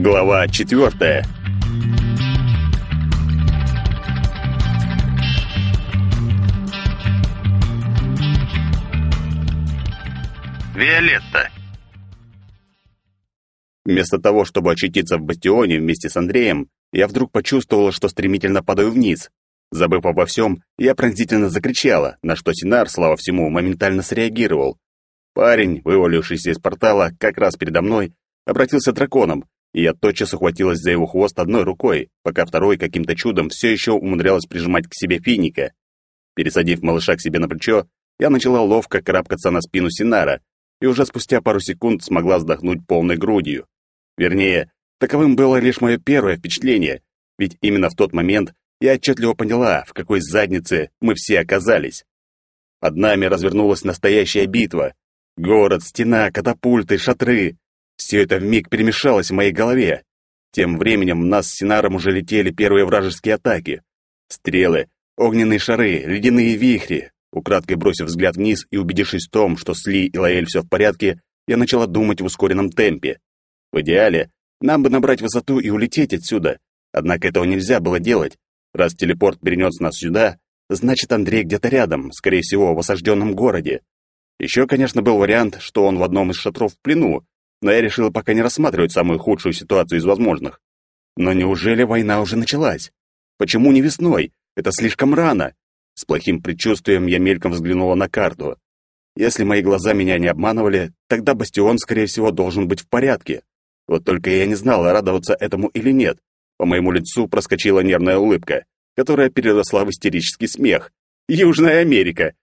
Глава четвертая. Виолетта. Вместо того, чтобы очутиться в бастионе вместе с Андреем, я вдруг почувствовала, что стремительно падаю вниз. Забыв обо всем, я пронзительно закричала, на что Синар, слава всему, моментально среагировал. Парень, вывалившийся из портала как раз передо мной, обратился драконом, и я тотчас ухватилась за его хвост одной рукой, пока второй каким-то чудом все еще умудрялась прижимать к себе финика. Пересадив малыша к себе на плечо, я начала ловко карабкаться на спину Синара, и уже спустя пару секунд смогла вздохнуть полной грудью. Вернее, таковым было лишь мое первое впечатление, ведь именно в тот момент я отчетливо поняла, в какой заднице мы все оказались. Под нами развернулась настоящая битва. Город, стена, катапульты, шатры. Все это вмиг перемешалось в моей голове. Тем временем нас с Синаром уже летели первые вражеские атаки. Стрелы, огненные шары, ледяные вихри. Украдкой бросив взгляд вниз и убедившись в том, что с Ли и Лаэль все в порядке, я начала думать в ускоренном темпе. В идеале, нам бы набрать высоту и улететь отсюда. Однако этого нельзя было делать. Раз телепорт перенес нас сюда, значит, Андрей где-то рядом, скорее всего, в осажденном городе. Еще, конечно, был вариант, что он в одном из шатров в плену, но я решила пока не рассматривать самую худшую ситуацию из возможных. Но неужели война уже началась? Почему не весной? Это слишком рано. С плохим предчувствием я мельком взглянула на карту. Если мои глаза меня не обманывали, тогда бастион, скорее всего, должен быть в порядке. Вот только я не знала, радоваться этому или нет. По моему лицу проскочила нервная улыбка, которая переросла в истерический смех. Южная Америка!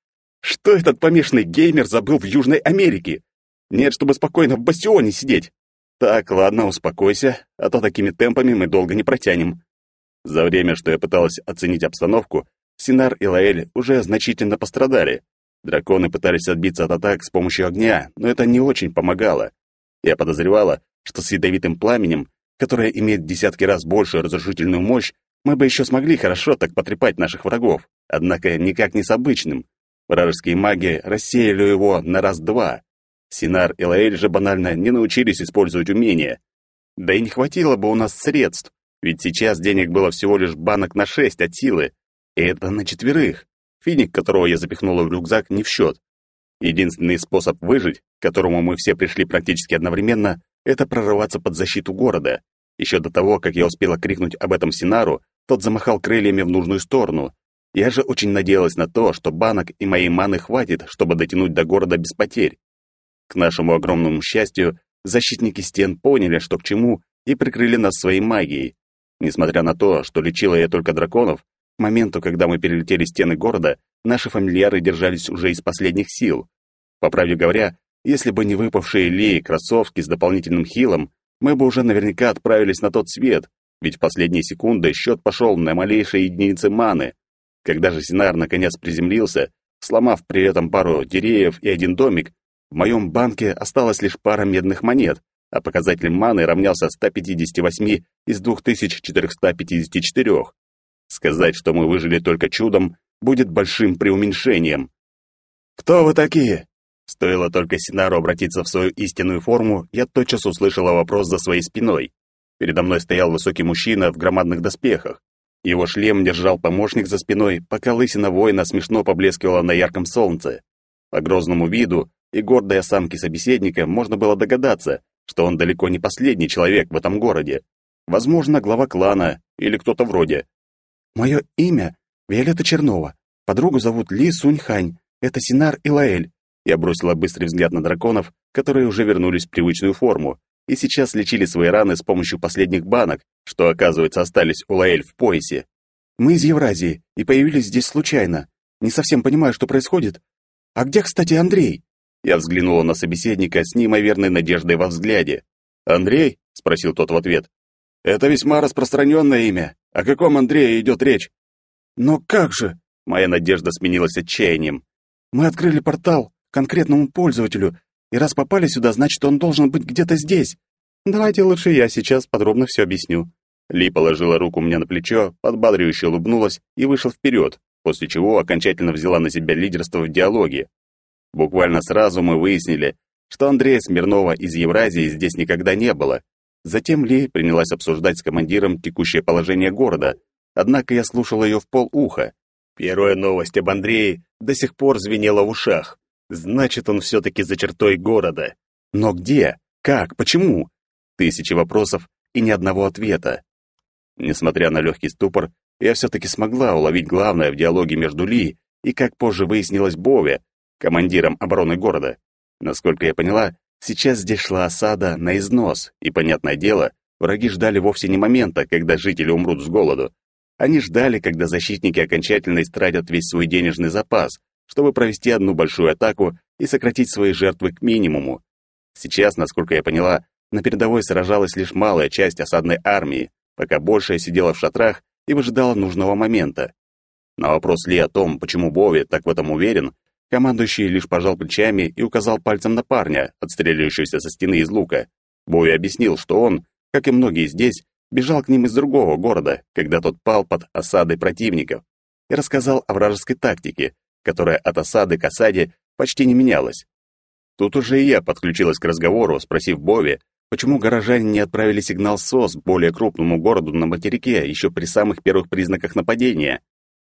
Что этот помешанный геймер забыл в Южной Америке? Нет, чтобы спокойно в бастионе сидеть. Так, ладно, успокойся, а то такими темпами мы долго не протянем. За время, что я пыталась оценить обстановку, Синар и Лаэль уже значительно пострадали. Драконы пытались отбиться от атак с помощью огня, но это не очень помогало. Я подозревала, что с ядовитым пламенем, которое имеет десятки раз большую разрушительную мощь, мы бы еще смогли хорошо так потрепать наших врагов, однако никак не с обычным. Вражеские маги рассеяли его на раз-два. Синар и Лаэль же банально не научились использовать умения. Да и не хватило бы у нас средств, ведь сейчас денег было всего лишь банок на шесть от силы, и это на четверых. Финик, которого я запихнула в рюкзак, не в счет. Единственный способ выжить, к которому мы все пришли практически одновременно, это прорываться под защиту города. Еще до того, как я успела крикнуть об этом Синару, тот замахал крыльями в нужную сторону. Я же очень надеялась на то, что банок и моей маны хватит, чтобы дотянуть до города без потерь. К нашему огромному счастью, защитники стен поняли, что к чему, и прикрыли нас своей магией. Несмотря на то, что лечила я только драконов, к моменту, когда мы перелетели стены города, наши фамильяры держались уже из последних сил. По правде говоря, если бы не выпавшие Ли кроссовки с дополнительным хилом, мы бы уже наверняка отправились на тот свет, ведь в последние секунды счет пошел на малейшие единицы маны. Когда же Синар наконец приземлился, сломав при этом пару деревьев и один домик, в моем банке осталась лишь пара медных монет, а показатель маны равнялся 158 из 2454. Сказать, что мы выжили только чудом, будет большим преуменьшением. «Кто вы такие?» Стоило только Синару обратиться в свою истинную форму, я тотчас услышала вопрос за своей спиной. Передо мной стоял высокий мужчина в громадных доспехах. Его шлем держал помощник за спиной, пока лысина воина смешно поблескивала на ярком солнце. По грозному виду и гордой осанке собеседника можно было догадаться, что он далеко не последний человек в этом городе. Возможно, глава клана или кто-то вроде. Мое имя Виолетта Чернова. Подругу зовут Ли Суньхань. Это Синар и Лаэль. Я бросила быстрый взгляд на драконов, которые уже вернулись в привычную форму и сейчас лечили свои раны с помощью последних банок, что, оказывается, остались у Лаэль в поясе. Мы из Евразии и появились здесь случайно. Не совсем понимаю, что происходит. А где, кстати, Андрей? Я взглянула на собеседника с неимоверной надеждой во взгляде. «Андрей?» — спросил тот в ответ. «Это весьма распространенное имя. О каком Андрее идет речь?» «Но как же?» — моя надежда сменилась отчаянием. «Мы открыли портал конкретному пользователю, и раз попали сюда, значит, он должен быть где-то здесь. Давайте лучше я сейчас подробно все объясню». Ли положила руку мне на плечо, подбадривающе улыбнулась и вышла вперед, после чего окончательно взяла на себя лидерство в диалоге. Буквально сразу мы выяснили, что Андрея Смирнова из Евразии здесь никогда не было, Затем Ли принялась обсуждать с командиром текущее положение города, однако я слушал ее в полуха. Первая новость об Андрее до сих пор звенела в ушах. Значит, он все-таки за чертой города. Но где? Как? Почему? Тысячи вопросов и ни одного ответа. Несмотря на легкий ступор, я все-таки смогла уловить главное в диалоге между Ли и, как позже выяснилось, Бове, командиром обороны города. Насколько я поняла, сейчас здесь шла осада на износ, и, понятное дело, враги ждали вовсе не момента, когда жители умрут с голоду. Они ждали, когда защитники окончательно истратят весь свой денежный запас, чтобы провести одну большую атаку и сократить свои жертвы к минимуму. Сейчас, насколько я поняла, на передовой сражалась лишь малая часть осадной армии, пока большая сидела в шатрах и выжидала нужного момента. На вопрос Ли о том, почему Бови так в этом уверен, командующий лишь пожал плечами и указал пальцем на парня, отстреливающегося со стены из лука. Бови объяснил, что он, как и многие здесь, бежал к ним из другого города, когда тот пал под осадой противников, и рассказал о вражеской тактике, которая от осады к осаде почти не менялась. Тут уже и я подключилась к разговору, спросив Бови, почему горожане не отправили сигнал СОС более крупному городу на материке еще при самых первых признаках нападения.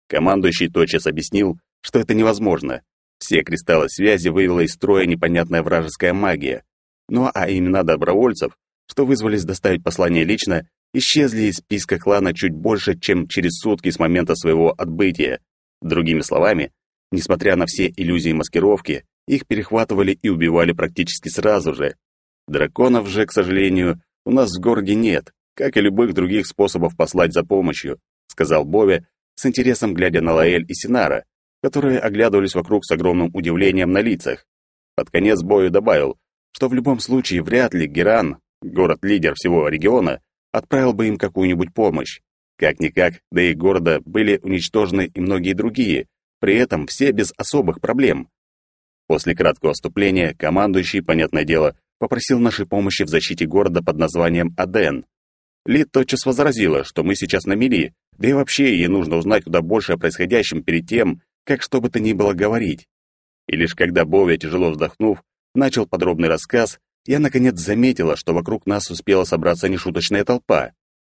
Командующий тотчас объяснил, что это невозможно. Все кристаллы связи вывела из строя непонятная вражеская магия. Ну а имена добровольцев, что вызвались доставить послание лично, исчезли из списка клана чуть больше, чем через сутки с момента своего отбытия. Другими словами, несмотря на все иллюзии маскировки, их перехватывали и убивали практически сразу же. Драконов же, к сожалению, у нас в городе нет, как и любых других способов послать за помощью, сказал Бове, с интересом глядя на Лаэль и Синара, которые оглядывались вокруг с огромным удивлением на лицах. Под конец Бою добавил, что в любом случае вряд ли Геран, город-лидер всего региона, отправил бы им какую-нибудь помощь. Как-никак, до их города были уничтожены и многие другие, при этом все без особых проблем. После краткого вступления командующий, понятное дело, попросил нашей помощи в защите города под названием Аден. Ли тотчас возразила, что мы сейчас на мели, да и вообще ей нужно узнать куда больше о происходящем перед тем, как что бы то ни было говорить. И лишь когда Бовя, тяжело вздохнув, начал подробный рассказ, я наконец заметила, что вокруг нас успела собраться нешуточная толпа.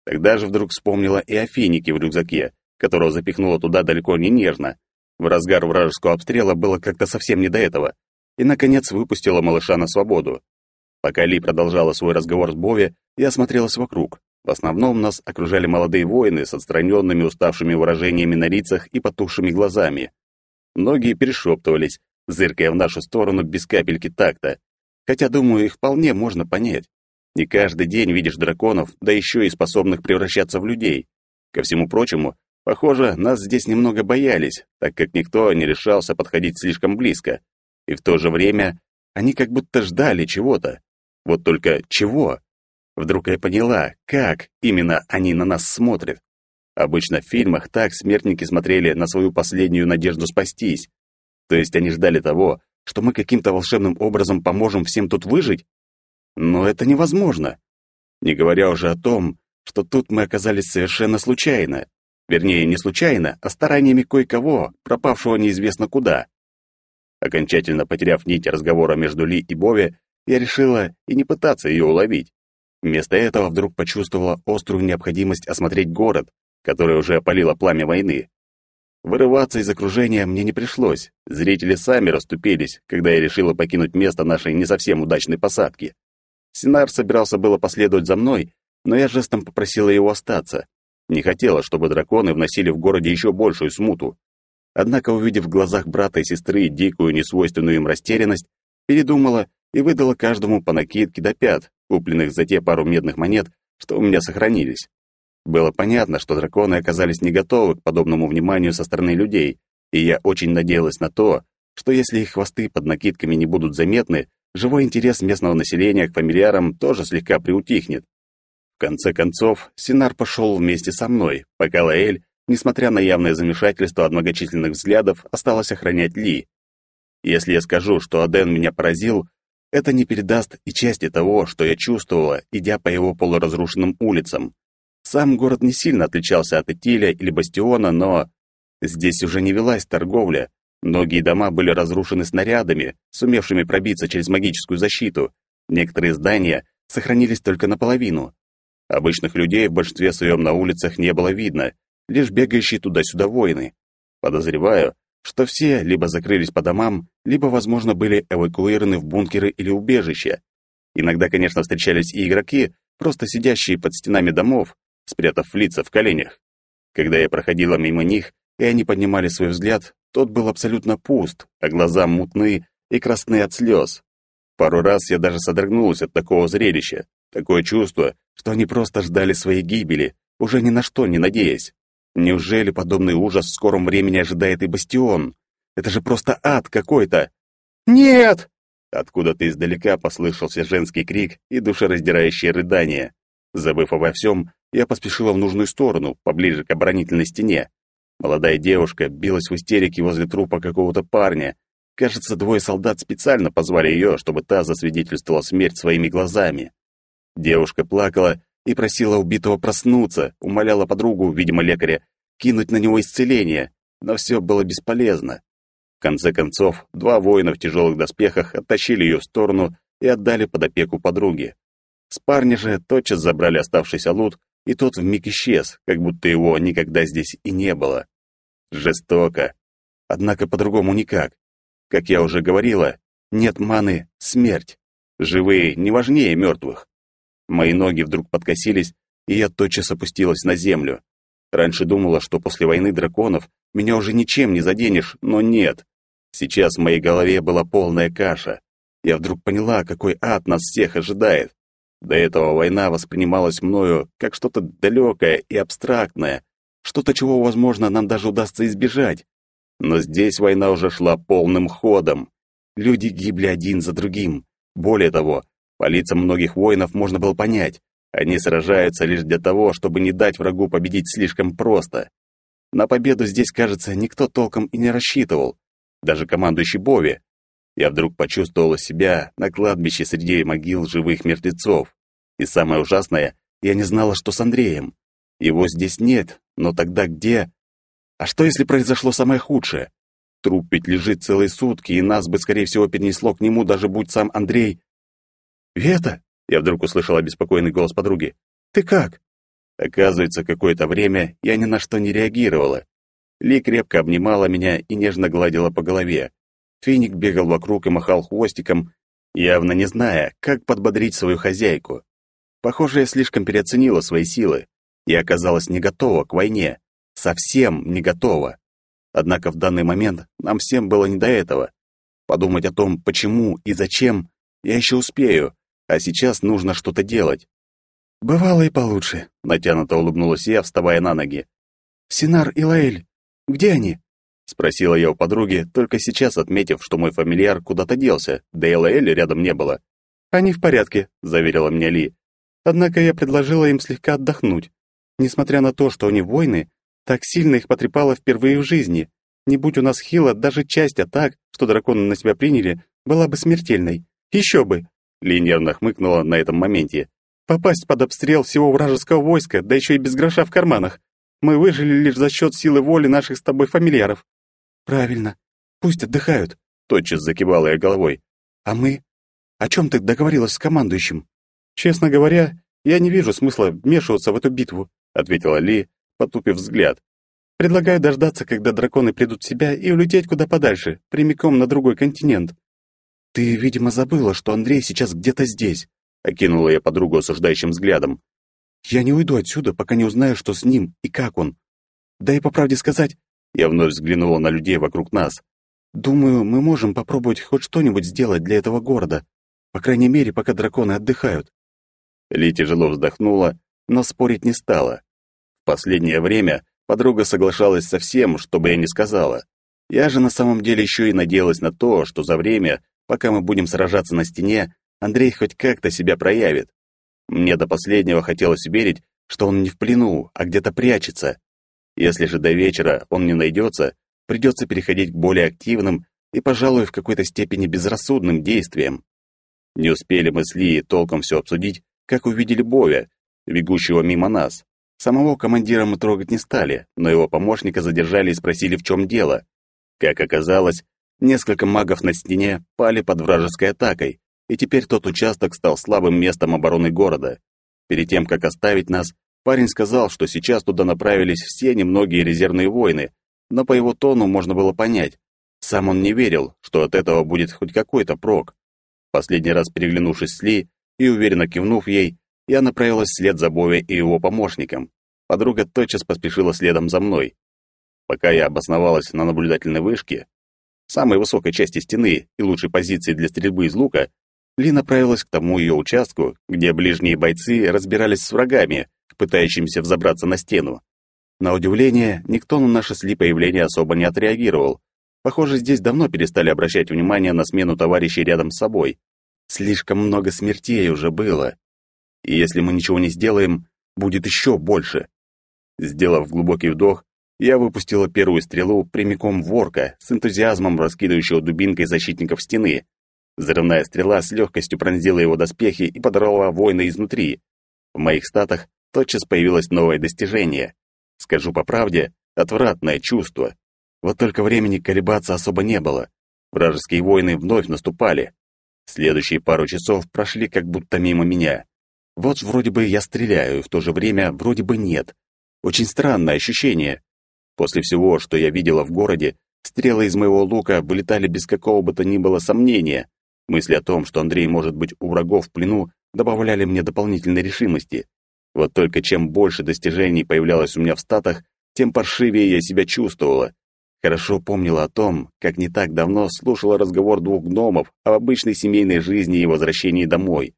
Тогда же вдруг вспомнила и о финике в рюкзаке, которого запихнула туда далеко не нежно. В разгар вражеского обстрела было как-то совсем не до этого. И, наконец, выпустила малыша на свободу. Пока Ли продолжала свой разговор с Бови, я осмотрелась вокруг. В основном нас окружали молодые воины с отстраненными уставшими выражениями на лицах и потухшими глазами. Многие перешептывались, зыркая в нашу сторону без капельки такта хотя, думаю, их вполне можно понять. Не каждый день видишь драконов, да еще и способных превращаться в людей. Ко всему прочему, похоже, нас здесь немного боялись, так как никто не решался подходить слишком близко. И в то же время они как будто ждали чего-то. Вот только чего? Вдруг я поняла, как именно они на нас смотрят. Обычно в фильмах так смертники смотрели на свою последнюю надежду спастись. То есть они ждали того, что мы каким-то волшебным образом поможем всем тут выжить? Но это невозможно. Не говоря уже о том, что тут мы оказались совершенно случайно. Вернее, не случайно, а стараниями кое-кого, пропавшего неизвестно куда. Окончательно потеряв нить разговора между Ли и Бови, я решила и не пытаться ее уловить. Вместо этого вдруг почувствовала острую необходимость осмотреть город, который уже опалило пламя войны. Вырываться из окружения мне не пришлось. Зрители сами расступились, когда я решила покинуть место нашей не совсем удачной посадки. Синар собирался было последовать за мной, но я жестом попросила его остаться. Не хотела, чтобы драконы вносили в городе еще большую смуту. Однако, увидев в глазах брата и сестры дикую, несвойственную им растерянность, передумала и выдала каждому по накидке до пят, купленных за те пару медных монет, что у меня сохранились. Было понятно, что драконы оказались не готовы к подобному вниманию со стороны людей, и я очень надеялась на то, что если их хвосты под накидками не будут заметны, живой интерес местного населения к фамильярам тоже слегка приутихнет. В конце концов, Синар пошел вместе со мной, пока Лаэль, несмотря на явное замешательство от многочисленных взглядов, осталась охранять Ли. Если я скажу, что Аден меня поразил, это не передаст и части того, что я чувствовала, идя по его полуразрушенным улицам. Сам город не сильно отличался от Этиля или Бастиона, но здесь уже не велась торговля. Многие дома были разрушены снарядами, сумевшими пробиться через магическую защиту. Некоторые здания сохранились только наполовину. Обычных людей в большинстве своем на улицах не было видно, лишь бегающие туда-сюда воины. Подозреваю, что все либо закрылись по домам, либо, возможно, были эвакуированы в бункеры или убежища. Иногда, конечно, встречались и игроки, просто сидящие под стенами домов, спрятав лица в коленях. Когда я проходила мимо них, и они поднимали свой взгляд, тот был абсолютно пуст, а глаза мутны и красны от слез. Пару раз я даже содрогнулась от такого зрелища. Такое чувство, что они просто ждали своей гибели, уже ни на что не надеясь. Неужели подобный ужас в скором времени ожидает и Бастион? Это же просто ад какой-то. «Нет!» Откуда-то издалека послышался женский крик и душераздирающее рыдание. Забыв обо всем, я поспешила в нужную сторону, поближе к оборонительной стене. Молодая девушка билась в истерике возле трупа какого-то парня. Кажется, двое солдат специально позвали ее, чтобы та засвидетельствовала смерть своими глазами. Девушка плакала и просила убитого проснуться, умоляла подругу, видимо, лекаря, кинуть на него исцеление, но все было бесполезно. В конце концов, два воина в тяжелых доспехах оттащили ее в сторону и отдали под опеку подруги. С парня же тотчас забрали оставшийся лут, и тот вмиг исчез, как будто его никогда здесь и не было. Жестоко. Однако по-другому никак. Как я уже говорила, нет маны — смерть. Живые не важнее мертвых. Мои ноги вдруг подкосились, и я тотчас опустилась на землю. Раньше думала, что после войны драконов меня уже ничем не заденешь, но нет. Сейчас в моей голове была полная каша. Я вдруг поняла, какой ад нас всех ожидает. До этого война воспринималась мною как что-то далекое и абстрактное, что-то, чего, возможно, нам даже удастся избежать. Но здесь война уже шла полным ходом. Люди гибли один за другим. Более того, по лицам многих воинов можно было понять, они сражаются лишь для того, чтобы не дать врагу победить слишком просто. На победу здесь, кажется, никто толком и не рассчитывал, даже командующий Бови. Я вдруг почувствовала себя на кладбище среди могил живых мертвецов. И самое ужасное, я не знала, что с Андреем. Его здесь нет, но тогда где? А что, если произошло самое худшее? Труп ведь лежит целые сутки, и нас бы, скорее всего, перенесло к нему, даже будь сам Андрей. «Вета!» — я вдруг услышал обеспокоенный голос подруги. «Ты как?» Оказывается, какое-то время я ни на что не реагировала. Ли крепко обнимала меня и нежно гладила по голове. Финик бегал вокруг и махал хвостиком, явно не зная, как подбодрить свою хозяйку. Похоже, я слишком переоценила свои силы и оказалась не готова к войне. Совсем не готова. Однако в данный момент нам всем было не до этого. Подумать о том, почему и зачем, я еще успею, а сейчас нужно что-то делать. «Бывало и получше», — натянуто улыбнулась я, вставая на ноги. «Синар и Лаэль, где они?» — спросила я у подруги, только сейчас отметив, что мой фамильяр куда-то делся, да и Лаэль рядом не было. «Они в порядке», — заверила меня Ли. «Однако я предложила им слегка отдохнуть. Несмотря на то, что они воины, так сильно их потрепало впервые в жизни. Не будь у нас хила, даже часть атак, что драконы на себя приняли, была бы смертельной. Еще бы!» Ли нервно хмыкнула на этом моменте. «Попасть под обстрел всего вражеского войска, да еще и без гроша в карманах. Мы выжили лишь за счет силы воли наших с тобой фамильяров». «Правильно. Пусть отдыхают», — тотчас закивала я головой. «А мы? О чем ты договорилась с командующим?» «Честно говоря, я не вижу смысла вмешиваться в эту битву», — ответила Ли, потупив взгляд. «Предлагаю дождаться, когда драконы придут в себя, и улететь куда подальше, прямиком на другой континент. «Ты, видимо, забыла, что Андрей сейчас где-то здесь», — окинула я подругу осуждающим взглядом. «Я не уйду отсюда, пока не узнаю, что с ним и как он. Да и по правде сказать...» Я вновь взглянула на людей вокруг нас. «Думаю, мы можем попробовать хоть что-нибудь сделать для этого города. По крайней мере, пока драконы отдыхают». Ли тяжело вздохнула, но спорить не стала. В последнее время подруга соглашалась со всем, что бы я ни сказала. Я же на самом деле еще и надеялась на то, что за время, Пока мы будем сражаться на стене, Андрей хоть как-то себя проявит. Мне до последнего хотелось верить, что он не в плену, а где-то прячется. Если же до вечера он не найдется, придется переходить к более активным и, пожалуй, в какой-то степени безрассудным действиям. Не успели мы с Ли толком все обсудить, как увидели Бовя, бегущего мимо нас. Самого командира мы трогать не стали, но его помощника задержали и спросили, в чем дело. Как оказалось, Несколько магов на стене пали под вражеской атакой, и теперь тот участок стал слабым местом обороны города. Перед тем, как оставить нас, парень сказал, что сейчас туда направились все немногие резервные воины, но по его тону можно было понять, сам он не верил, что от этого будет хоть какой-то прок. Последний раз переглянувшись с Ли и уверенно кивнув ей, я направилась вслед за Бови и его помощником. Подруга тотчас поспешила следом за мной. Пока я обосновалась на наблюдательной вышке, самой высокой части стены и лучшей позиции для стрельбы из лука, Ли направилась к тому ее участку, где ближние бойцы разбирались с врагами, пытающимися взобраться на стену. На удивление, никто на наше с Ли появление особо не отреагировал. Похоже, здесь давно перестали обращать внимание на смену товарищей рядом с собой. Слишком много смертей уже было. И если мы ничего не сделаем, будет еще больше. Сделав глубокий вдох, я выпустила первую стрелу прямиком в орка, с энтузиазмом раскидывающего дубинкой защитников стены. Взрывная стрела с легкостью пронзила его доспехи и подорвала воина изнутри. В моих статах тотчас появилось новое достижение. Скажу по правде, отвратное чувство. Вот только времени колебаться особо не было. Вражеские воины вновь наступали. Следующие пару часов прошли как будто мимо меня. Вот вроде бы я стреляю, в то же время вроде бы нет. Очень странное ощущение. После всего, что я видела в городе, стрелы из моего лука вылетали без какого бы то ни было сомнения. Мысли о том, что Андрей может быть у врагов в плену, добавляли мне дополнительной решимости. Вот только чем больше достижений появлялось у меня в статах, тем паршивее я себя чувствовала. Хорошо помнила о том, как не так давно слушала разговор двух гномов об обычной семейной жизни и возвращении домой.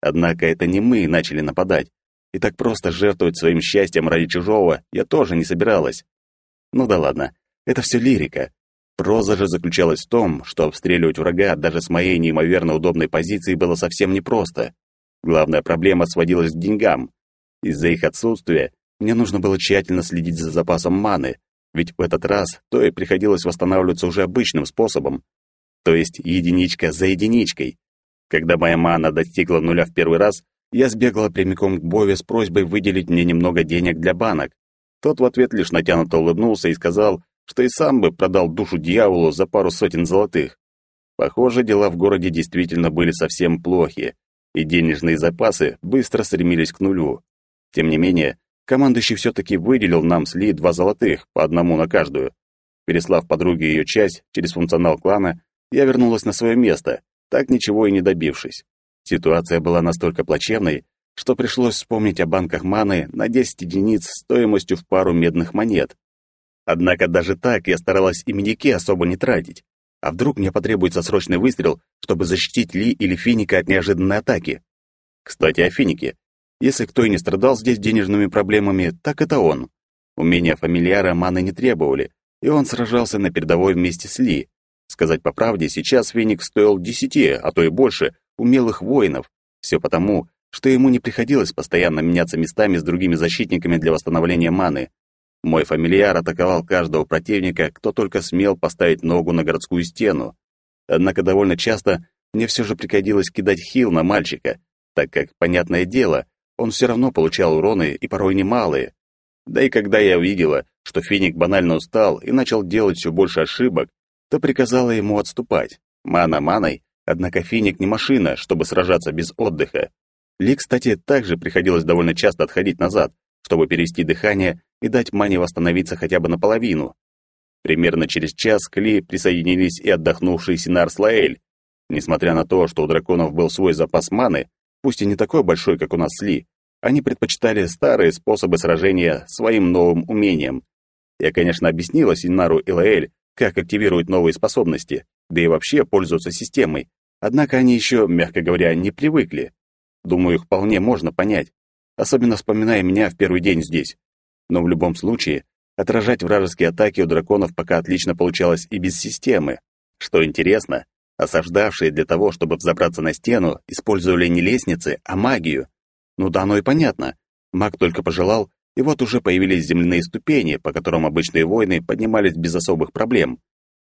Однако это не мы начали нападать, и так просто жертвовать своим счастьем ради чужого я тоже не собиралась. Ну да ладно, это все лирика. Проза же заключалась в том, что обстреливать врага даже с моей неимоверно удобной позиции было совсем непросто. Главная проблема сводилась к деньгам. Из-за их отсутствия мне нужно было тщательно следить за запасом маны, ведь в этот раз то и приходилось восстанавливаться уже обычным способом, то есть единичка за единичкой. Когда моя мана достигла нуля в первый раз, я сбегала прямиком к Бове с просьбой выделить мне немного денег для банок. Тот в ответ лишь натянуто улыбнулся и сказал, что и сам бы продал душу дьяволу за пару сотен золотых. Похоже, дела в городе действительно были совсем плохи, и денежные запасы быстро стремились к нулю. Тем не менее, командующий все-таки выделил нам с Ли два золотых, по одному на каждую. Переслав подруге ее часть через функционал клана, я вернулась на свое место, так ничего и не добившись. Ситуация была настолько плачевной, что пришлось вспомнить о банках маны на 10 единиц стоимостью в пару медных монет. Однако даже так я старалась и медики особо не тратить. А вдруг мне потребуется срочный выстрел, чтобы защитить Ли или Финика от неожиданной атаки? Кстати, о Финике. Если кто и не страдал здесь денежными проблемами, так это он. Умения фамильяра маны не требовали, и он сражался на передовой вместе с Ли. Сказать по правде, сейчас Феник стоил десяти, а то и больше, умелых воинов. Все потому, что ему не приходилось постоянно меняться местами с другими защитниками для восстановления маны. Мой фамильяр атаковал каждого противника, кто только смел поставить ногу на городскую стену. Однако довольно часто мне все же приходилось кидать хил на мальчика, так как, понятное дело, он все равно получал уроны и порой немалые. Да и когда я увидела, что Финик банально устал и начал делать все больше ошибок, то приказала ему отступать. Мана маной, однако Финик не машина, чтобы сражаться без отдыха. Ли, кстати, также приходилось довольно часто отходить назад, чтобы перевести дыхание и дать Мане восстановиться хотя бы наполовину. Примерно через час к Ли присоединились и отдохнувший Синар Слаэль. Несмотря на то, что у драконов был свой запас маны, пусть и не такой большой, как у нас с Ли, они предпочитали старые способы сражения своим новым умением. Я, конечно, объяснила Синару и Лаэль, как активировать новые способности, да и вообще пользоваться системой, однако они еще, мягко говоря, не привыкли. Думаю, их вполне можно понять, особенно вспоминая меня в первый день здесь. Но в любом случае, отражать вражеские атаки у драконов пока отлично получалось и без системы. Что интересно, осаждавшие для того, чтобы взобраться на стену, использовали не лестницы, а магию. Ну да, оно и понятно. Маг только пожелал, и вот уже появились земляные ступени, по которым обычные воины поднимались без особых проблем.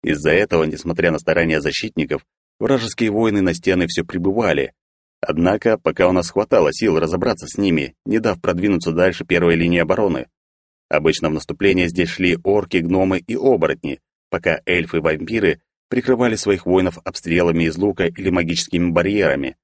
Из-за этого, несмотря на старания защитников, вражеские воины на стены все прибывали, Однако, пока у нас хватало сил разобраться с ними, не дав продвинуться дальше первой линии обороны. Обычно в наступление здесь шли орки, гномы и оборотни, пока эльфы и вампиры прикрывали своих воинов обстрелами из лука или магическими барьерами.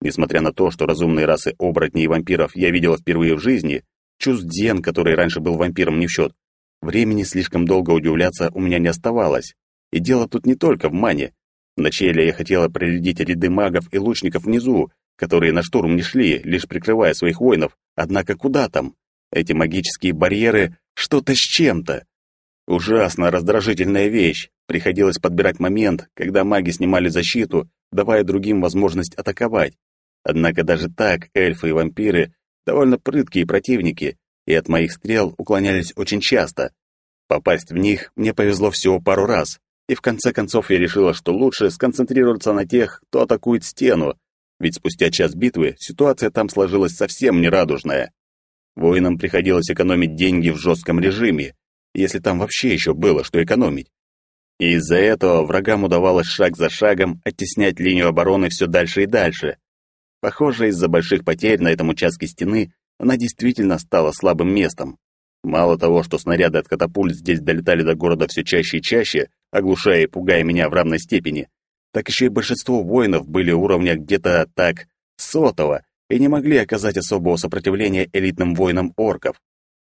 Несмотря на то, что разумные расы оборотней и вампиров я видела впервые в жизни, Чус Дзен, который раньше был вампиром, не в счет, времени слишком долго удивляться у меня не оставалось. И дело тут не только в мане. Вначале я хотела проредить ряды магов и лучников внизу, которые на штурм не шли, лишь прикрывая своих воинов, однако куда там? Эти магические барьеры — что-то с чем-то. Ужасно раздражительная вещь. Приходилось подбирать момент, когда маги снимали защиту, давая другим возможность атаковать. Однако даже так эльфы и вампиры довольно прыткие противники, и от моих стрел уклонялись очень часто. Попасть в них мне повезло всего пару раз, и в конце концов я решила, что лучше сконцентрироваться на тех, кто атакует стену, ведь спустя час битвы ситуация там сложилась совсем нерадужная. Воинам приходилось экономить деньги в жестком режиме, если там вообще еще было что экономить. И из-за этого врагам удавалось шаг за шагом оттеснять линию обороны все дальше и дальше. Похоже, из-за больших потерь на этом участке стены она действительно стала слабым местом. Мало того, что снаряды от катапульт здесь долетали до города все чаще и чаще, оглушая и пугая меня в равной степени, так еще и большинство воинов были уровня где-то так сотого и не могли оказать особого сопротивления элитным воинам орков.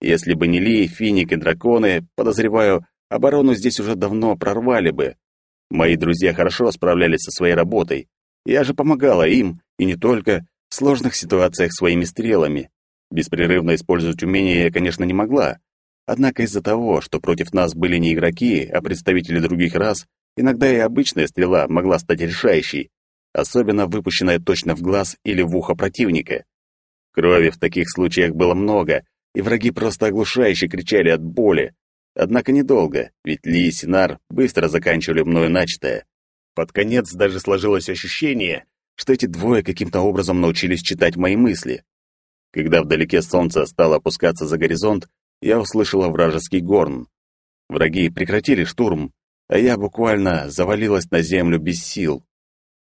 Если бы не Ли, Финик и драконы, подозреваю, оборону здесь уже давно прорвали бы. Мои друзья хорошо справлялись со своей работой. Я же помогала им, и не только, в сложных ситуациях своими стрелами. Беспрерывно использовать умения я, конечно, не могла. Однако из-за того, что против нас были не игроки, а представители других рас, иногда и обычная стрела могла стать решающей, особенно выпущенная точно в глаз или в ухо противника. Крови в таких случаях было много, и враги просто оглушающе кричали от боли. Однако недолго, ведь Ли и Синар быстро заканчивали мною начатое. Под конец даже сложилось ощущение, что эти двое каким-то образом научились читать мои мысли. Когда вдалеке солнце стало опускаться за горизонт, я услышала вражеский горн. Враги прекратили штурм, а я буквально завалилась на землю без сил.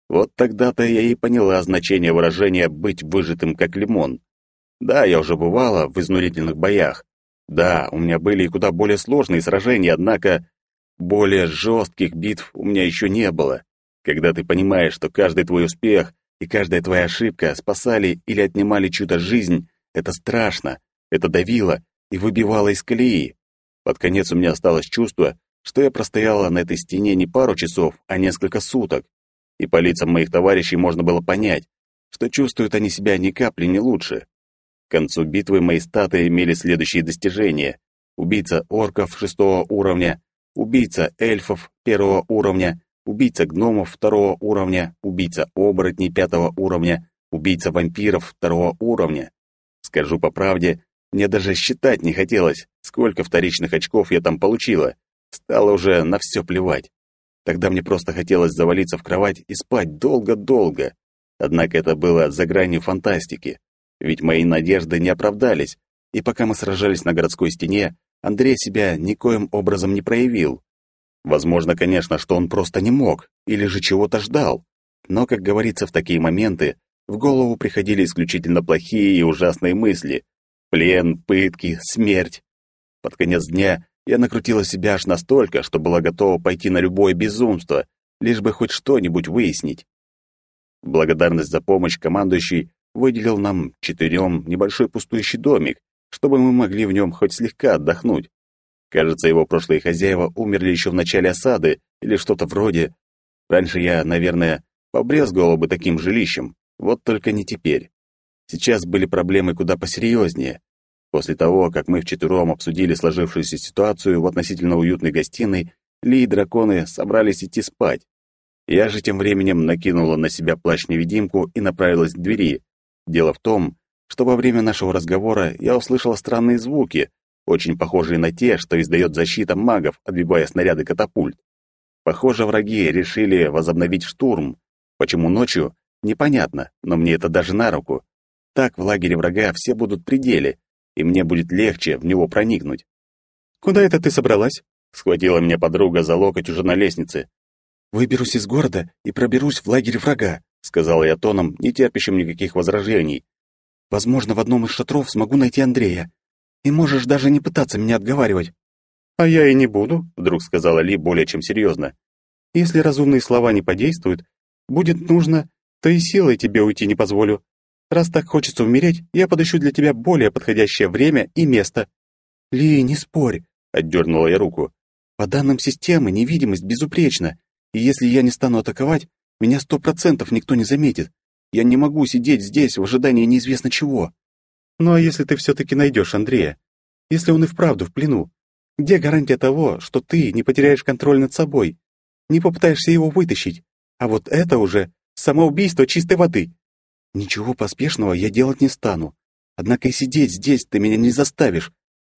Вот тогда-то я и поняла значение выражения «быть выжатым как лимон». Да, я уже бывала в изнурительных боях, да, у меня были и куда более сложные сражения, однако более жестких битв у меня еще не было. Когда ты понимаешь, что каждый твой успех и каждая твоя ошибка спасали или отнимали чью-то жизнь, это страшно, это давило и выбивало из колеи. Под конец у меня осталось чувство, что я простояла на этой стене не пару часов, а несколько суток. И по лицам моих товарищей можно было понять, что чувствуют они себя ни капли не лучше. К концу битвы мои статы имели следующие достижения. Убийца орков шестого уровня, убийца эльфов первого уровня, убийца гномов второго уровня, убийца оборотней пятого уровня, убийца вампиров второго уровня. Скажу по правде, мне даже считать не хотелось, сколько вторичных очков я там получила. Стало уже на все плевать. Тогда мне просто хотелось завалиться в кровать и спать долго-долго. Однако это было за гранью фантастики. Ведь мои надежды не оправдались, и пока мы сражались на городской стене, Андрей себя никоим образом не проявил. Возможно, конечно, что он просто не мог, или же чего-то ждал. Но, как говорится в такие моменты, в голову приходили исключительно плохие и ужасные мысли. Плен, пытки, смерть. Под конец дня я накрутила себя аж настолько, что была готова пойти на любое безумство, лишь бы хоть что-нибудь выяснить. Благодарность за помощь командующий выделил нам четырем небольшой пустующий домик, чтобы мы могли в нем хоть слегка отдохнуть. Кажется, его прошлые хозяева умерли еще в начале осады или что-то вроде. Раньше я, наверное, побрезговала бы таким жилищем, вот только не теперь. Сейчас были проблемы куда посерьезнее. После того, как мы вчетвером обсудили сложившуюся ситуацию в относительно уютной гостиной, Ли и драконы собрались идти спать. Я же тем временем накинула на себя плащ-невидимку и направилась к двери, Дело в том, что во время нашего разговора я услышала странные звуки, очень похожие на те, что издает защита магов, отбивая снаряды катапульт. Похоже, враги решили возобновить штурм. Почему ночью? Непонятно, но мне это даже на руку. Так в лагере врага все будут при деле, и мне будет легче в него проникнуть. «Куда это ты собралась?» — схватила меня подруга за локоть уже на лестнице. «Выберусь из города и проберусь в лагерь врага. — сказал я тоном, не терпящим никаких возражений. «Возможно, в одном из шатров смогу найти Андрея. И можешь даже не пытаться меня отговаривать». «А я и не буду», — вдруг сказала Ли более чем серьезно. Если разумные слова не подействуют, будет нужно, то и силой тебе уйти не позволю. Раз так хочется умереть, я подыщу для тебя более подходящее время и место». «Ли, не спорь», — отдернула я руку. «По данным системы невидимость безупречна, и если я не стану атаковать, меня сто процентов никто не заметит. Я не могу сидеть здесь в ожидании неизвестно чего. Ну а если ты все-таки найдешь Андрея? Если он и вправду в плену? Где гарантия того, что ты не потеряешь контроль над собой? Не попытаешься его вытащить? А вот это уже самоубийство чистой воды. Ничего поспешного я делать не стану. Однако и сидеть здесь ты меня не заставишь.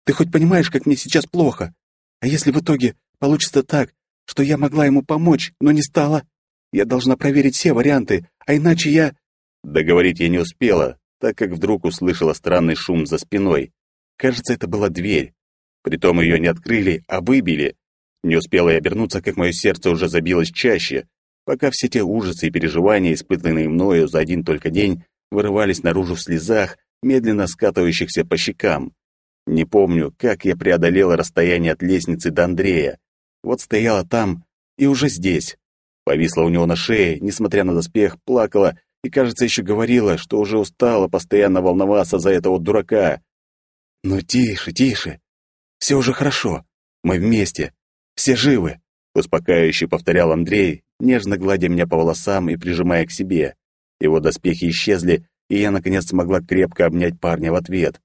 Ты хоть понимаешь, как мне сейчас плохо? А если в итоге получится так, что я могла ему помочь, но не стала? Я должна проверить все варианты, а иначе я...» Договорить я не успела, так как вдруг услышала странный шум за спиной. Кажется, это была дверь. Притом ее не открыли, а выбили. Не успела я обернуться, как мое сердце уже забилось чаще, пока все те ужасы и переживания, испытанные мною за один только день, вырывались наружу в слезах, медленно скатывающихся по щекам. Не помню, как я преодолела расстояние от лестницы до Андрея. Вот стояла там и уже здесь. Повисла у него на шее, несмотря на доспех, плакала и, кажется, еще говорила, что уже устала постоянно волноваться за этого дурака. «Ну тише, тише. Все уже хорошо. Мы вместе. Все живы», — успокаивающе повторял Андрей, нежно гладя меня по волосам и прижимая к себе. Его доспехи исчезли, и я, наконец, смогла крепко обнять парня в ответ.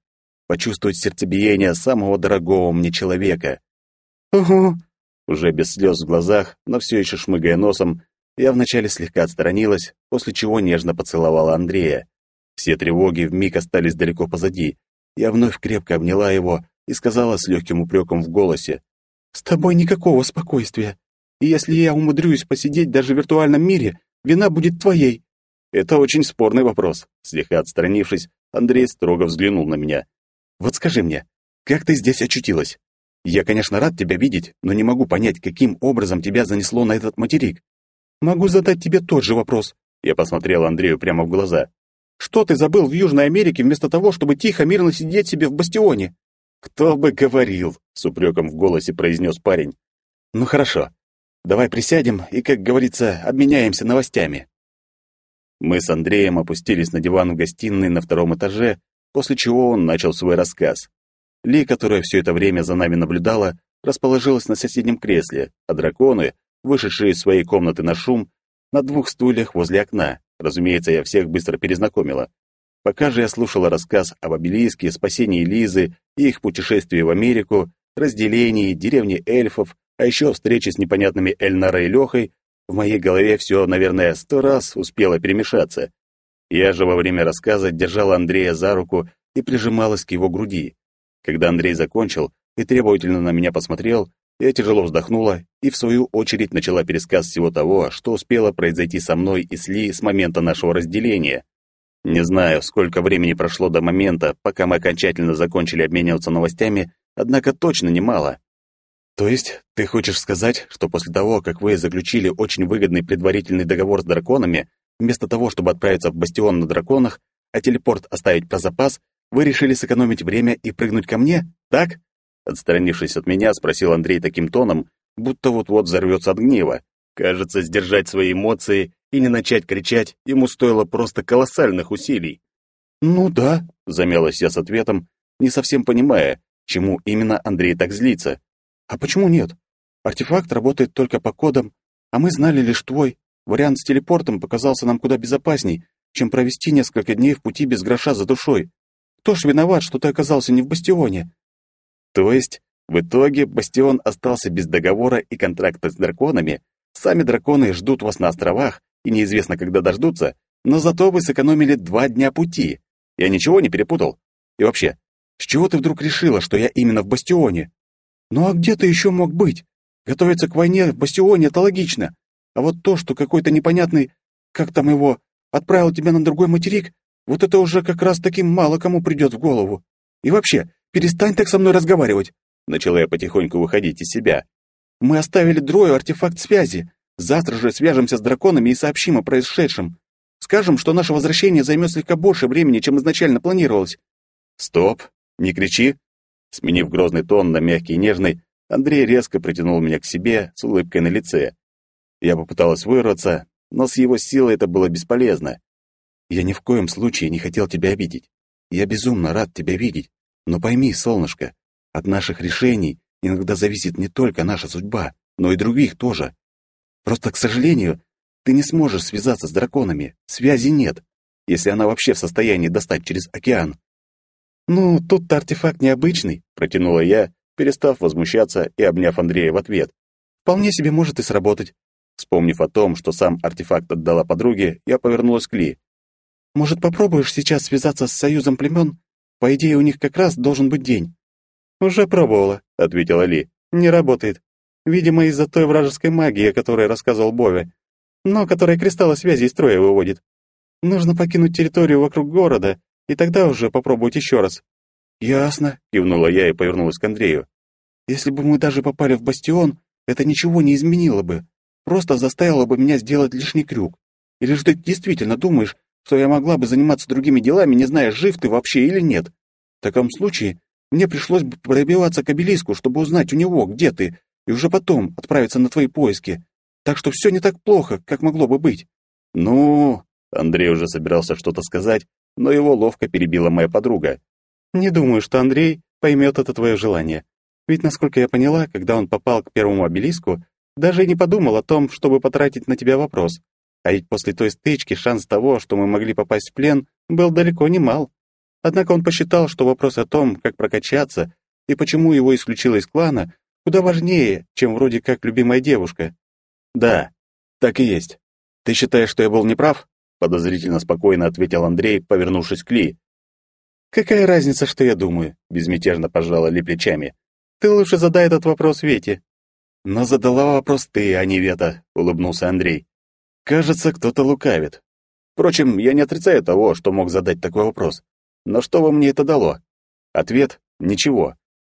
Почувствовать сердцебиение самого дорогого мне человека. «Угу», уже без слез в глазах, но все еще шмыгая носом, я вначале слегка отстранилась, после чего нежно поцеловала Андрея. Все тревоги вмиг остались далеко позади. Я вновь крепко обняла его и сказала с легким упреком в голосе. «С тобой никакого спокойствия. И если я умудрюсь посидеть даже в виртуальном мире, вина будет твоей». Это очень спорный вопрос. Слегка отстранившись, Андрей строго взглянул на меня. «Вот скажи мне, как ты здесь очутилась?» Я, конечно, рад тебя видеть, но не могу понять, каким образом тебя занесло на этот материк. Могу задать тебе тот же вопрос. Я посмотрел Андрею прямо в глаза. Что ты забыл в Южной Америке вместо того, чтобы тихо, мирно сидеть себе в бастионе? Кто бы говорил, с упреком в голосе произнес парень. Ну хорошо. Давай присядем и, как говорится, обменяемся новостями. Мы с Андреем опустились на диван в гостиной на втором этаже, после чего он начал свой рассказ. Ли, которая все это время за нами наблюдала, расположилась на соседнем кресле, а драконы, вышедшие из своей комнаты на шум, на двух стульях возле окна. Разумеется, я всех быстро перезнакомила. Пока же я слушала рассказ об обелиске, спасении Лизы, их путешествии в Америку, разделении, деревне эльфов, а еще встрече с непонятными Эльнарой и Лехой, в моей голове все, наверное, сто раз успело перемешаться. Я же во время рассказа держала Андрея за руку и прижималась к его груди. Когда Андрей закончил и требовательно на меня посмотрел, я тяжело вздохнула и, в свою очередь, начала пересказ всего того, что успело произойти со мной и с Ли с момента нашего разделения. Не знаю, сколько времени прошло до момента, пока мы окончательно закончили обмениваться новостями, однако точно немало. То есть, ты хочешь сказать, что после того, как вы заключили очень выгодный предварительный договор с драконами, вместо того, чтобы отправиться в бастион на драконах, а телепорт оставить про запас, вы решили сэкономить время и прыгнуть ко мне, так?» Отстранившись от меня, спросил Андрей таким тоном, будто вот-вот взорвется от гнева. Кажется, сдержать свои эмоции и не начать кричать ему стоило просто колоссальных усилий. «Ну да», — замялась я с ответом, не совсем понимая, чему именно Андрей так злится. «А почему нет? Артефакт работает только по кодам, а мы знали лишь твой. Вариант с телепортом показался нам куда безопасней, чем провести несколько дней в пути без гроша за душой. Кто ж виноват, что ты оказался не в бастионе? То есть, в итоге бастион остался без договора и контракта с драконами, сами драконы ждут вас на островах, и неизвестно, когда дождутся, но зато вы сэкономили два дня пути. Я ничего не перепутал? И вообще, с чего ты вдруг решила, что я именно в бастионе? Ну а где ты еще мог быть? Готовиться к войне в бастионе — это логично. А вот то, что какой-то непонятный, как там его, отправил тебя на другой материк, вот это уже как раз таким мало кому придет в голову. И вообще, перестань так со мной разговаривать. Начала я потихоньку выходить из себя. Мы оставили Дрою артефакт связи. Завтра же свяжемся с драконами и сообщим о происшедшем. Скажем, что наше возвращение займет слегка больше времени, чем изначально планировалось. Стоп, не кричи. Сменив грозный тон на мягкий и нежный, Андрей резко притянул меня к себе с улыбкой на лице. Я попыталась вырваться, но с его силой это было бесполезно. Я ни в коем случае не хотел тебя обидеть. Я безумно рад тебя видеть. Но пойми, солнышко, от наших решений иногда зависит не только наша судьба, но и других тоже. Просто, к сожалению, ты не сможешь связаться с драконами. Связи нет, если она вообще в состоянии достать через океан. «Ну, тут-то артефакт необычный», — протянула я, перестав возмущаться и обняв Андрея в ответ. «Вполне себе может и сработать». Вспомнив о том, что сам артефакт отдала подруге, я повернулась к Ли. «Может, попробуешь сейчас связаться с союзом племен? По идее, у них как раз должен быть день». «Уже пробовала», — ответила Ли. «Не работает. Видимо, из-за той вражеской магии, о которой рассказывал Бове, но которая кристаллы связи из строя выводит. Нужно покинуть территорию вокруг города, и тогда уже попробовать еще раз». «Ясно», — кивнула я и повернулась к Андрею. «Если бы мы даже попали в бастион, это ничего не изменило бы. Просто заставило бы меня сделать лишний крюк. Или же ты действительно думаешь, что я могла бы заниматься другими делами, не зная, жив ты вообще или нет? В таком случае мне пришлось бы пробиваться к обелиску, чтобы узнать у него, где ты, и уже потом отправиться на твои поиски. Так что все не так плохо, как могло бы быть». «Ну...» Андрей уже собирался что-то сказать, но его ловко перебила моя подруга. «Не думаю, что Андрей поймет это твое желание. Ведь, насколько я поняла, когда он попал к первому обелиску, даже и не подумал о том, чтобы потратить на тебя вопрос. А ведь после той стычки шанс того, что мы могли попасть в плен, был далеко не мал. Однако он посчитал, что вопрос о том, как прокачаться и почему его исключило из клана, куда важнее, чем вроде как любимая девушка. Да, так и есть. Ты считаешь, что я был неправ? подозрительно спокойно ответил Андрей, повернувшись к Ли. Какая разница, что я думаю? безмятежно пожала Ли плечами. Ты лучше задай этот вопрос Вете. Но задала вопрос ты, а не Вета, улыбнулся Андрей. Кажется, кто-то лукавит. Впрочем, я не отрицаю того, что мог задать такой вопрос. Но что вам мне это дало? Ответ — ничего.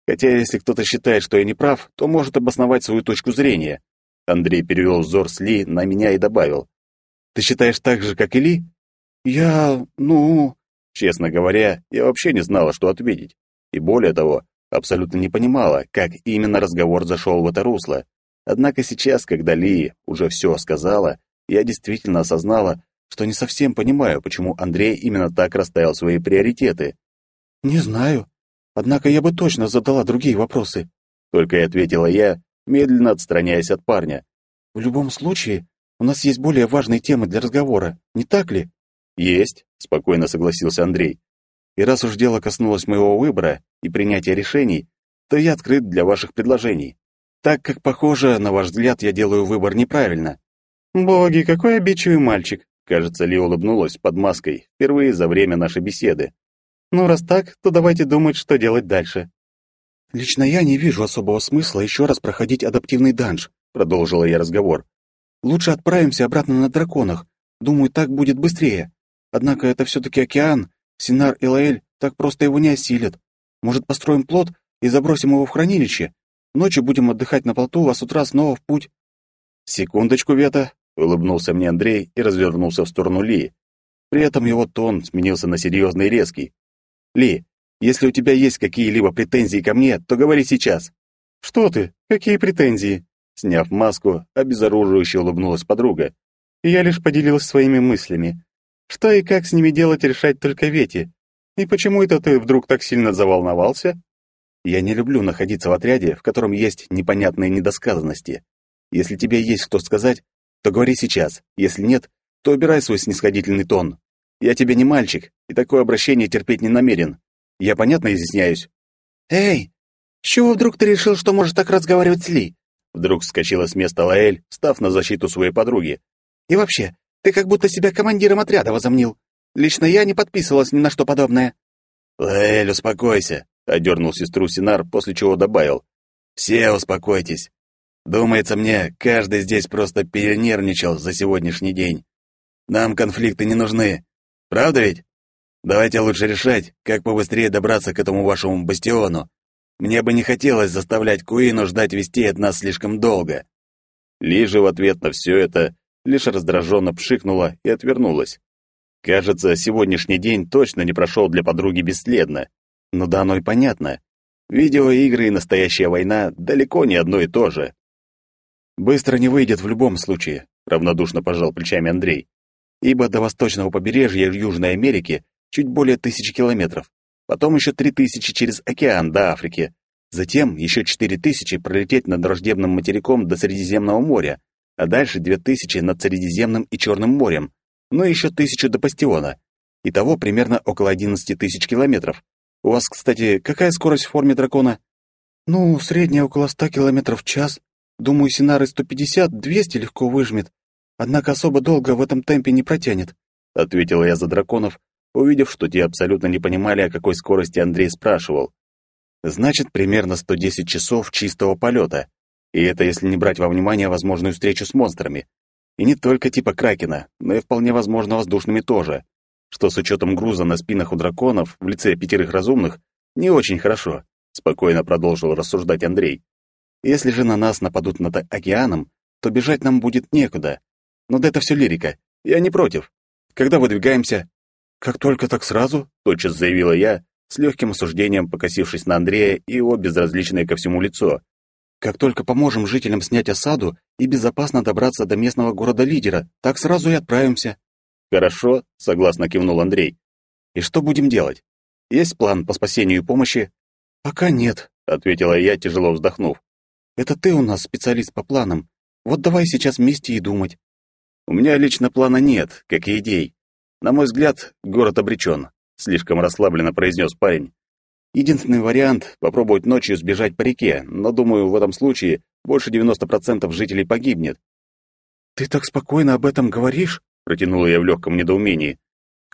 Хотя если кто-то считает, что я не прав, то может обосновать свою точку зрения. Андрей перевел взор с Ли на меня и добавил. Ты считаешь так же, как и Ли? Я, ну... Честно говоря, я вообще не знала, что ответить. И более того, абсолютно не понимала, как именно разговор зашел в это русло. Однако сейчас, когда Ли уже все сказала, я действительно осознала, что не совсем понимаю, почему Андрей именно так расставил свои приоритеты. «Не знаю. Однако я бы точно задала другие вопросы», — только и ответила я, медленно отстраняясь от парня. «В любом случае, у нас есть более важные темы для разговора, не так ли?» «Есть», — спокойно согласился Андрей. «И раз уж дело коснулось моего выбора и принятия решений, то я открыт для ваших предложений, так как, похоже, на ваш взгляд, я делаю выбор неправильно». «Боги, какой обидчивый мальчик!» Кажется, Ли улыбнулась под маской впервые за время нашей беседы. «Ну, раз так, то давайте думать, что делать дальше». «Лично я не вижу особого смысла еще раз проходить адаптивный данж», — продолжила я разговор. Лучше отправимся обратно на драконах. Думаю, так будет быстрее. Однако это все-таки океан. Синар и Лаэль так просто его не осилят. Может, построим плот и забросим его в хранилище? Ночью будем отдыхать на плоту, а с утра снова в путь». «Секундочку, Вета», — улыбнулся мне Андрей и развернулся в сторону Ли. При этом его тон сменился на серьезный и резкий. «Ли, если у тебя есть какие-либо претензии ко мне, то говори сейчас». «Что ты? Какие претензии?» Сняв маску, обезоруживающе улыбнулась подруга. Я лишь поделилась своими мыслями. Что и как с ними делать, решать только Вети. И почему это ты вдруг так сильно заволновался? Я не люблю находиться в отряде, в котором есть непонятные недосказанности. Если тебе есть что сказать, то говори сейчас. Если нет, то убирай свой снисходительный тон. Я тебе не мальчик, и такое обращение терпеть не намерен. Я понятно изъясняюсь? Эй, с чего вдруг ты решил, что можешь так разговаривать с Ли? Вдруг вскочила с места Лаэль, став на защиту своей подруги. «И вообще, ты как будто себя командиром отряда возомнил. Лично я не подписывалась ни на что подобное». «Лаэль, успокойся», — одернул сестру Синар, после чего добавил. «Все успокойтесь. Думается мне, каждый здесь просто перенервничал за сегодняшний день. Нам конфликты не нужны. Правда ведь? Давайте лучше решать, как побыстрее добраться к этому вашему бастиону. Мне бы не хотелось заставлять Куину ждать вести от нас слишком долго. Лижа в ответ на все это лишь раздраженно пшикнула и отвернулась. Кажется, сегодняшний день точно не прошел для подруги бесследно. Но да оно и понятно. Видеоигры и настоящая война далеко не одно и то же. Быстро не выйдет в любом случае, равнодушно пожал плечами Андрей. Ибо до восточного побережья Южной Америки чуть более тысячи километров. Потом еще три тысячи через океан до Африки. Затем еще четыре тысячи пролететь над враждебным материком до Средиземного моря, а дальше две тысячи над Средиземным и Черным морем, ну и еще тысячу до Бастиона. Итого примерно около одиннадцати тысяч километров. У вас, кстати, какая скорость в форме дракона? Ну, средняя около ста километров в час. Думаю, Синары 150-200 легко выжмет, однако особо долго в этом темпе не протянет, ответила я за драконов, увидев, что те абсолютно не понимали, о какой скорости Андрей спрашивал. Значит, примерно 110 часов чистого полета. И это если не брать во внимание возможную встречу с монстрами. И не только типа Кракена, но и вполне возможно воздушными тоже. Что с учетом груза на спинах у драконов в лице пятерых разумных, не очень хорошо, спокойно продолжил рассуждать Андрей. Если же на нас нападут над океаном, то бежать нам будет некуда. Но да это все лирика. Я не против. Когда выдвигаемся? Как только так сразу, тотчас заявила я, с легким осуждением покосившись на Андрея и его безразличное ко всему лицо. Как только поможем жителям снять осаду и безопасно добраться до местного города-лидера, так сразу и отправимся. Хорошо, согласно кивнул Андрей. И что будем делать? Есть план по спасению и помощи? Пока нет, ответила я, тяжело вздохнув. Это ты у нас специалист по планам. Вот давай сейчас вместе и думать. У меня лично плана нет, как и идей. На мой взгляд, город обречен, слишком расслабленно произнес парень. Единственный вариант — попробовать ночью сбежать по реке, но, думаю, в этом случае больше 90% жителей погибнет. «Ты так спокойно об этом говоришь?» — протянула я в легком недоумении.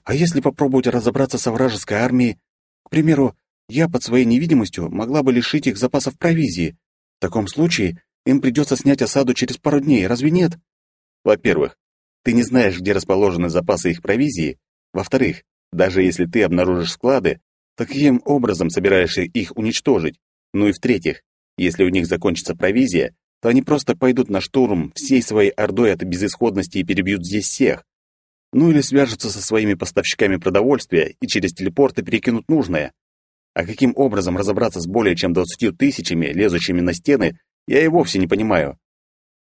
«А если попробовать разобраться со вражеской армией? К примеру, я под своей невидимостью могла бы лишить их запасов провизии, таком случае им придется снять осаду через пару дней, разве нет? Во-первых, ты не знаешь, где расположены запасы их провизии. Во-вторых, даже если ты обнаружишь склады, то каким образом собираешься их уничтожить? Ну и в-третьих, если у них закончится провизия, то они просто пойдут на штурм всей своей ордой от безысходности и перебьют здесь всех. Ну или свяжутся со своими поставщиками продовольствия и через телепорты перекинут нужное. А каким образом разобраться с более чем двадцатью тысячами, лезущими на стены, я и вовсе не понимаю.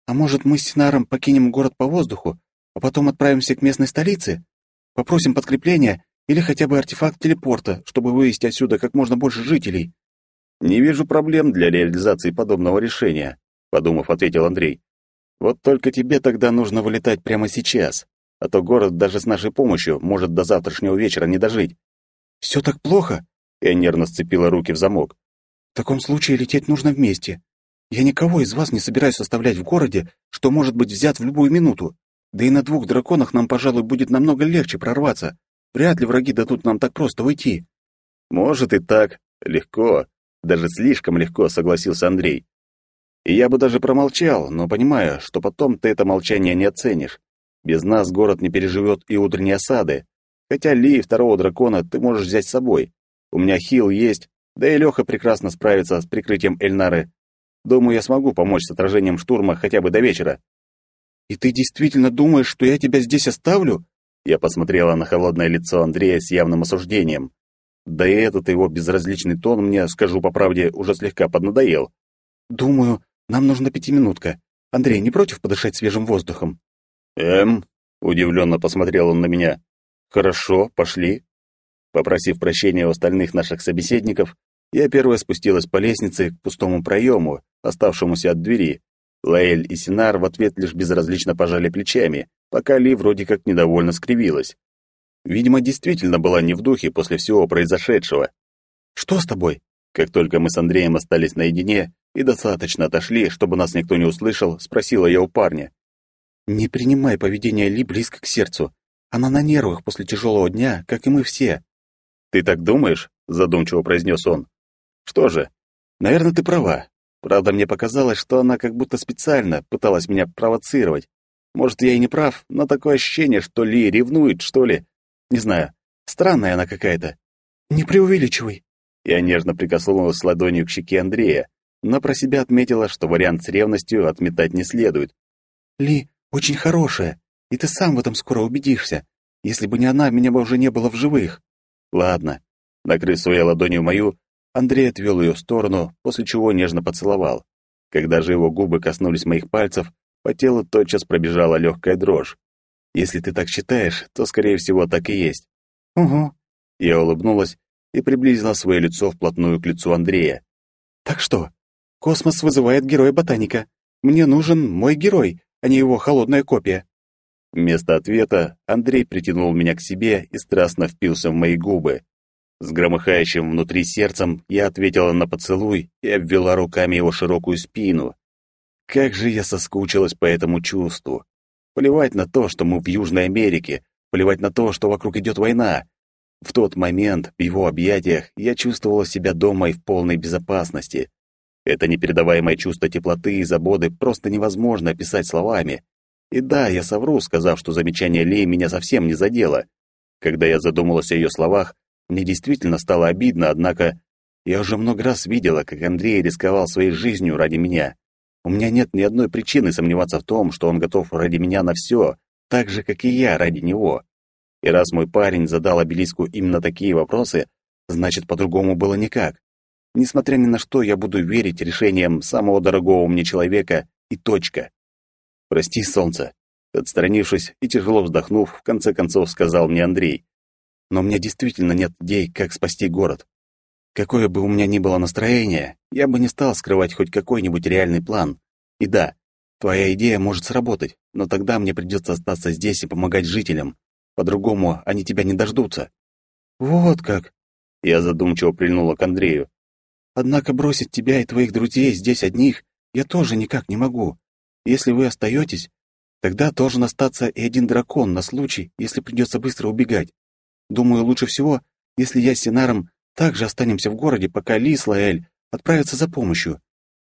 А может, мы с Синаром покинем город по воздуху, а потом отправимся к местной столице? Попросим подкрепления или хотя бы артефакт телепорта, чтобы вывести отсюда как можно больше жителей? Не вижу проблем для реализации подобного решения, подумав, ответил Андрей. Вот только тебе тогда нужно вылетать прямо сейчас, а то город даже с нашей помощью может до завтрашнего вечера не дожить. Все так плохо? Я нервно сцепила руки в замок. В таком случае лететь нужно вместе. Я никого из вас не собираюсь оставлять в городе, что может быть взят в любую минуту. Да и на двух драконах нам, пожалуй, будет намного легче прорваться. Вряд ли враги дадут нам так просто уйти. Может и так. Легко. Даже слишком легко, согласился Андрей. И я бы даже промолчал, но понимаю, что потом ты это молчание не оценишь. Без нас город не переживет и утренней осады. Хотя Ли и второго дракона ты можешь взять с собой. У меня хил есть, да и Леха прекрасно справится с прикрытием Эльнары. Думаю, я смогу помочь с отражением штурма хотя бы до вечера. И ты действительно думаешь, что я тебя здесь оставлю? Я посмотрела на холодное лицо Андрея с явным осуждением. Да и этот его безразличный тон мне, скажу по правде, уже слегка поднадоел. Думаю, нам нужна пятиминутка. Андрей, не против подышать свежим воздухом? Эм, удивленно посмотрел он на меня. Хорошо, пошли. Попросив прощения у остальных наших собеседников, я первая спустилась по лестнице к пустому проему, оставшемуся от двери. Лаэль и Синар в ответ лишь безразлично пожали плечами, пока Ли вроде как недовольно скривилась. Видимо, действительно была не в духе после всего произошедшего. «Что с тобой?» Как только мы с Андреем остались наедине и достаточно отошли, чтобы нас никто не услышал, спросила я у парня. «Не принимай поведение Ли близко к сердцу. Она на нервах после тяжелого дня, как и мы все. «Ты так думаешь?» — задумчиво произнес он. «Что же, наверное, ты права. Правда, мне показалось, что она как будто специально пыталась меня провоцировать. Может, я и не прав, но такое ощущение, что Ли ревнует, что ли. Не знаю, странная она какая-то». «Не преувеличивай». Я нежно прикоснулась ладонью к щеке Андрея, но про себя отметила, что вариант с ревностью отметать не следует. «Ли очень хорошая, и ты сам в этом скоро убедишься. Если бы не она, меня бы уже не было в живых». Ладно. Накрыв своей ладонью мою, Андрей отвел ее в сторону, после чего нежно поцеловал. Когда же его губы коснулись моих пальцев, по телу тотчас пробежала легкая дрожь. Если ты так считаешь, то, скорее всего, так и есть. Угу. Я улыбнулась и приблизила свое лицо вплотную к лицу Андрея. Так что, космос вызывает героя-ботаника. Мне нужен мой герой, а не его холодная копия. Вместо ответа Андрей притянул меня к себе и страстно впился в мои губы. С громыхающим внутри сердцем я ответила на поцелуй и обвела руками его широкую спину. Как же я соскучилась по этому чувству. Плевать на то, что мы в Южной Америке, плевать на то, что вокруг идет война. В тот момент, в его объятиях, я чувствовала себя дома и в полной безопасности. Это непередаваемое чувство теплоты и заботы просто невозможно описать словами. И да, я совру, сказав, что замечание Ли меня совсем не задело. Когда я задумалась о ее словах, мне действительно стало обидно, однако я уже много раз видела, как Андрей рисковал своей жизнью ради меня. У меня нет ни одной причины сомневаться в том, что он готов ради меня на все, так же, как и я ради него. И раз мой парень задал обелиску именно такие вопросы, значит, по-другому было никак. Несмотря ни на что, я буду верить решениям самого дорогого мне человека и точка. «Прости, солнце», — отстранившись и тяжело вздохнув, в конце концов сказал мне Андрей. «Но меня действительно нет идей, как спасти город. Какое бы у меня ни было настроение, я бы не стал скрывать хоть какой-нибудь реальный план. И да, твоя идея может сработать, но тогда мне придется остаться здесь и помогать жителям. По-другому они тебя не дождутся». «Вот как!» Я задумчиво прильнула к Андрею. «Однако бросить тебя и твоих друзей здесь одних я тоже никак не могу. Если вы остаетесь, тогда должен остаться и один дракон на случай, если придется быстро убегать. Думаю, лучше всего, если я с Синаром также останемся в городе, пока Ли с Лаэль отправятся за помощью.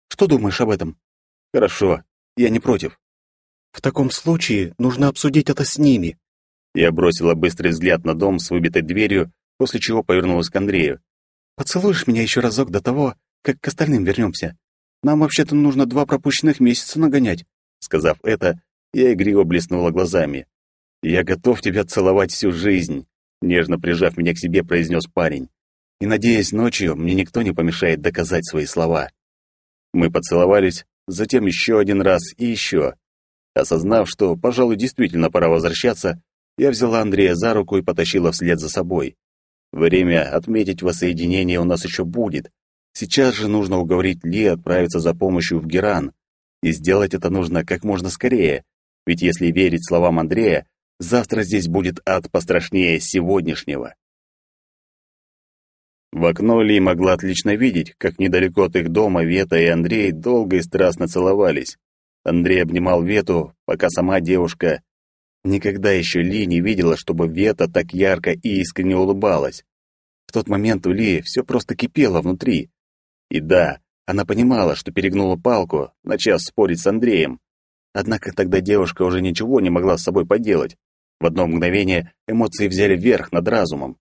Что думаешь об этом? Хорошо, я не против. В таком случае нужно обсудить это с ними. Я бросила быстрый взгляд на дом с выбитой дверью, после чего повернулась к Андрею. Поцелуешь меня еще разок до того, как к остальным вернемся. Нам вообще-то нужно два пропущенных месяца нагонять. Сказав это, я игриво блеснула глазами. Я готов тебя целовать всю жизнь, нежно прижав меня к себе, произнес парень. И надеюсь, ночью мне никто не помешает доказать свои слова. Мы поцеловались, затем еще один раз и еще. Осознав, что, пожалуй, действительно пора возвращаться, я взяла Андрея за руку и потащила вслед за собой. Время отметить воссоединение у нас еще будет, Сейчас же нужно уговорить Ли отправиться за помощью в Геран. И сделать это нужно как можно скорее. Ведь если верить словам Андрея, завтра здесь будет ад пострашнее сегодняшнего. В окно Ли могла отлично видеть, как недалеко от их дома Вета и Андрей долго и страстно целовались. Андрей обнимал Вету, пока сама девушка... Никогда еще Ли не видела, чтобы Вета так ярко и искренне улыбалась. В тот момент у Ли все просто кипело внутри. И да, она понимала, что перегнула палку, начав спорить с Андреем. Однако тогда девушка уже ничего не могла с собой поделать. В одно мгновение эмоции взяли верх над разумом.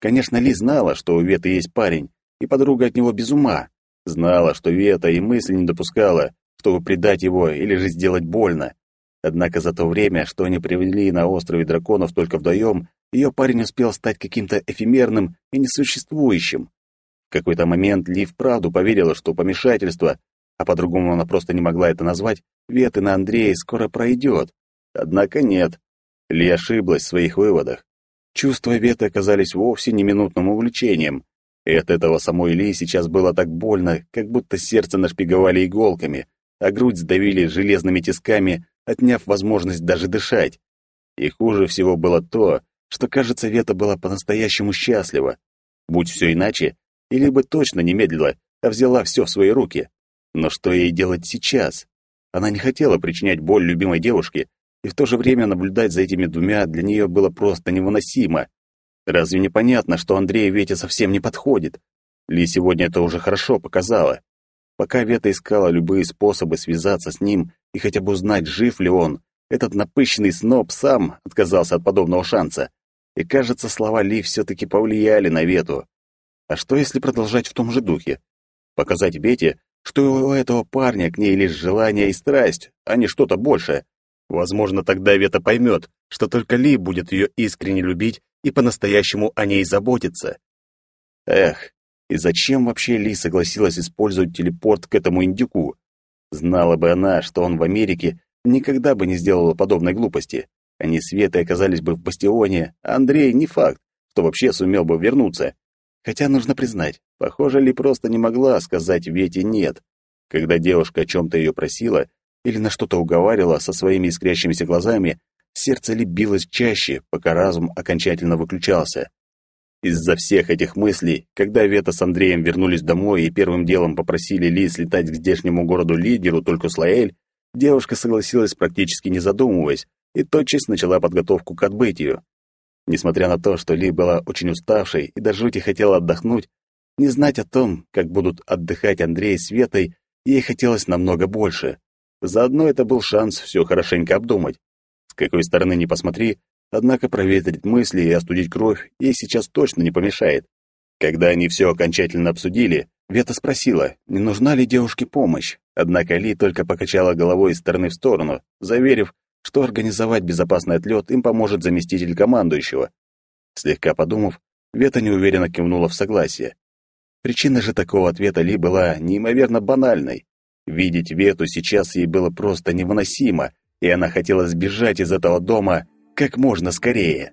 Конечно, Ли знала, что у Веты есть парень, и подруга от него без ума. Знала, что Вета и мысли не допускала, чтобы предать его или же сделать больно. Однако за то время, что они привели на острове драконов только вдвоем, ее парень успел стать каким-то эфемерным и несуществующим. Какой-то момент Ли вправду поверила, что помешательство, а по-другому она просто не могла это назвать, Веты на Андрея скоро пройдет. Однако нет. Ли ошиблась в своих выводах. Чувства Веты оказались вовсе не минутным увлечением. И от этого самой Ли сейчас было так больно, как будто сердце нашпиговали иголками, а грудь сдавили железными тисками, отняв возможность даже дышать. И хуже всего было то, что, кажется, Вета была по-настоящему счастлива. Будь все иначе, или бы точно не медлила, а взяла все в свои руки. Но что ей делать сейчас? Она не хотела причинять боль любимой девушке, и в то же время наблюдать за этими двумя для нее было просто невыносимо. Разве не понятно, что Андрей Вете совсем не подходит? Ли сегодня это уже хорошо показала. Пока Вета искала любые способы связаться с ним и хотя бы узнать, жив ли он, этот напыщенный сноб сам отказался от подобного шанса. И, кажется, слова Ли все-таки повлияли на Вету. А что, если продолжать в том же духе? Показать Бете, что у этого парня к ней лишь желание и страсть, а не что-то большее. Возможно, тогда Вета поймет, что только Ли будет ее искренне любить и по-настоящему о ней заботиться. Эх, и зачем вообще Ли согласилась использовать телепорт к этому индюку? Знала бы она, что он в Америке, никогда бы не сделала подобной глупости. Они с Светой оказались бы в бастионе, а Андрей не факт, что вообще сумел бы вернуться. Хотя нужно признать, похоже, Ли просто не могла сказать Вете «нет». Когда девушка о чем-то ее просила или на что-то уговаривала со своими искрящимися глазами, сердце Ли билось чаще, пока разум окончательно выключался. Из-за всех этих мыслей, когда Вета с Андреем вернулись домой и первым делом попросили Ли слетать к здешнему городу-лидеру только Слаэль, девушка согласилась практически не задумываясь и тотчас начала подготовку к отбытию. Несмотря на то, что Ли была очень уставшей и до жути хотела отдохнуть, не знать о том, как будут отдыхать Андрей с Светой, ей хотелось намного больше. Заодно это был шанс все хорошенько обдумать. С какой стороны ни посмотри, Однако проветрить мысли и остудить кровь ей сейчас точно не помешает. Когда они все окончательно обсудили, Вета спросила, не нужна ли девушке помощь. Однако Ли только покачала головой из стороны в сторону, заверив, что организовать безопасный отлет им поможет заместитель командующего. Слегка подумав, Вета неуверенно кивнула в согласие. Причина же такого ответа Ли была неимоверно банальной. Видеть Вету сейчас ей было просто невыносимо, и она хотела сбежать из этого дома как можно скорее.